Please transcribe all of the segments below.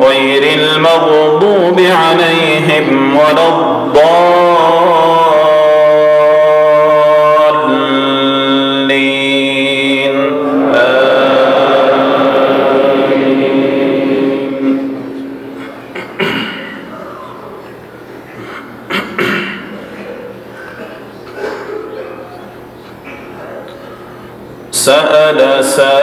غير المغضوب عليهم ولا الضالين. سأل سائل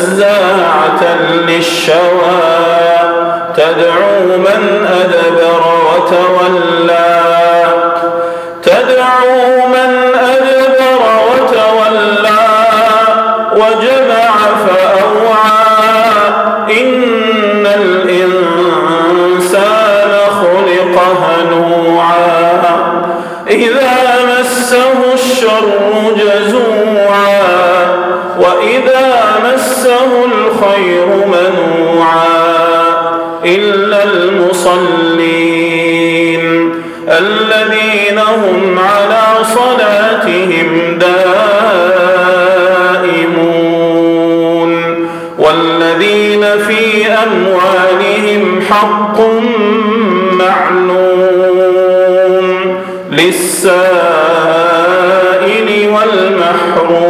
نزاعة للشوى تدعو من الخير منوعا إلا المصلين الذين هم على صلاتهم دائمون والذين في أموالهم حق معلوم للسائل والمحروم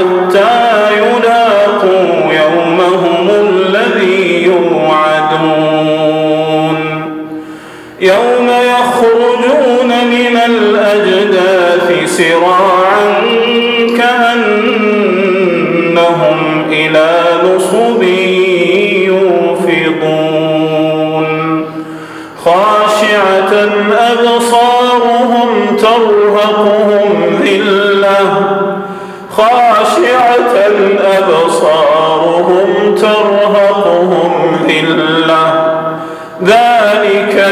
حتى يلاقوا يومهم الذي يوعدون. يوم يخرجون من الأجداث سراعا كأنهم إلى نصب يوفضون. خاشعة أبصارهم ترهقهم ذلة. خاشعة أبصارهم ترهقهم ذلة. ذلك